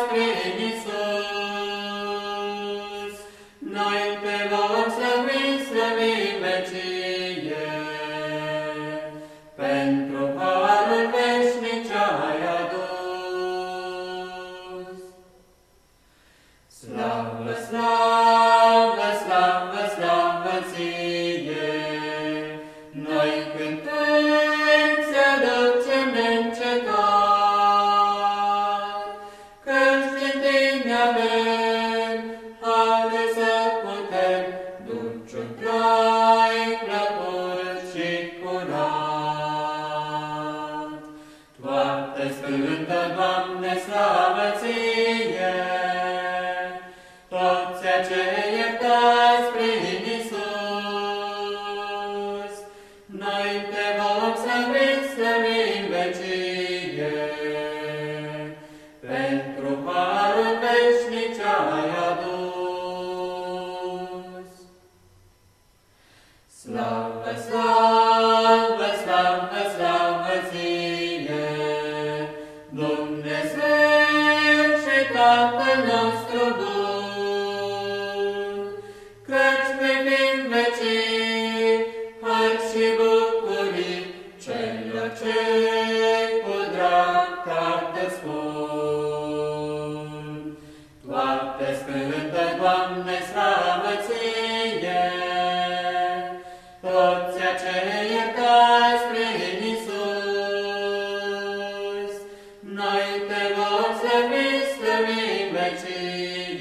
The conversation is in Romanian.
spre Iisus. Noi pe Toate Sfântă, Doamne, slavă ție, toți acei iertați prin Iisus, noi te vom slăvi, slăvi în vecie, pentru harul veșnic ce-ai adus. Slavă, slavă, Tatăl nostru bun, căci vei fi în vecii, har și bucurii celor ce cu drag te spun. Toate Sfântă, Doamne, slavă ție, toți acei iertați Devotees, the Mimeti.